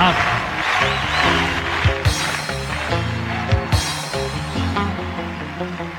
حاضر ما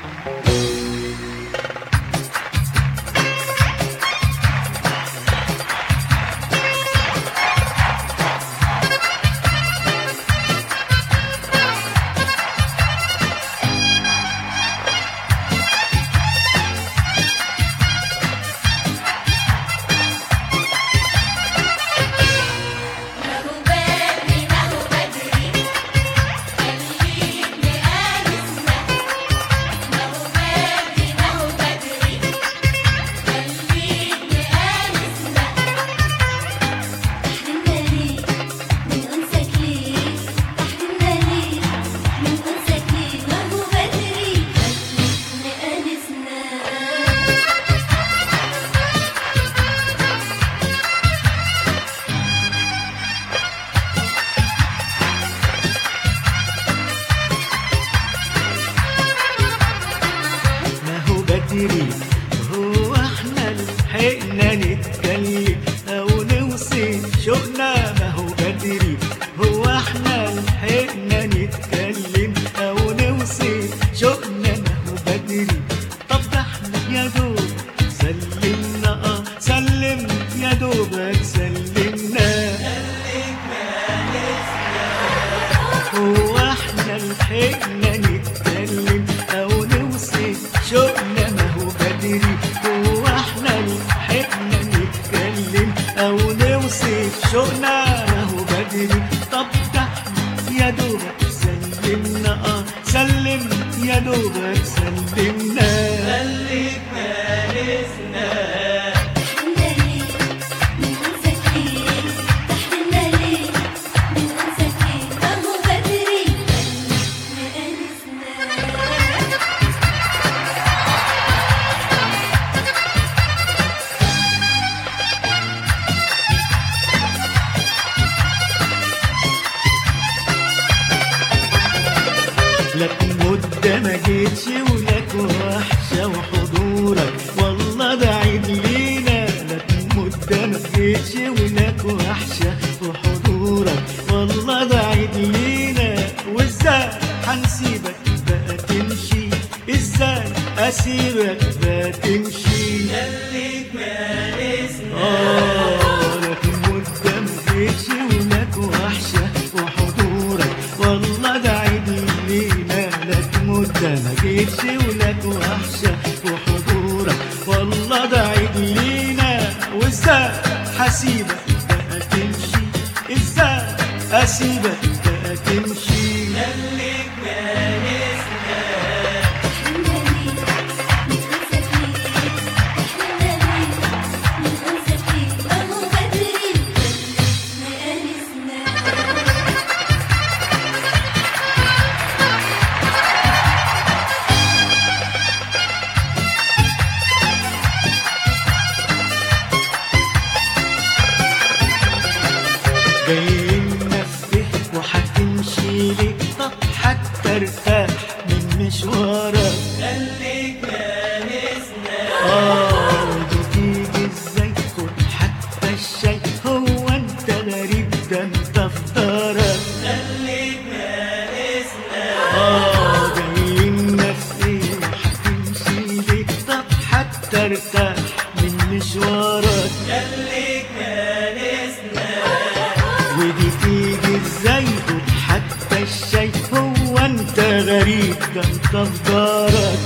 بدري هو إحنا لحقنا نتكلم أو نوصف شوقنا ما هو بدري. هو إحنا لحقنا نتكلم أو نوصف شوقنا ما هو بدري. طب إحنا يا دوب سلمنا آه سلم يا دوبك سلمنا هو إحنا لحقنا نتكلم أو نوصف شوقنا ما هو بدري. طب ده يا دوبك سلمنا. آه سلم يا دوبك سلمنا. تحرمنا لك مدة ما جيتش ولك وحشة وحضورك. والله ده عيد لينا لك مدة ما جيتش ولك وحشة وحضورك. والله ده عيد لينا. وازاي هنسيبك بقى تمشي إزاي أسيبك بقى تمشي. آه هسيبك بقى تمشي. إزاي أسيبك بقى تمشي؟ حتى ارتاح من مشوارك ودي تيجي إزاي حتى الشاي هو أنت غريب ده انت في دارك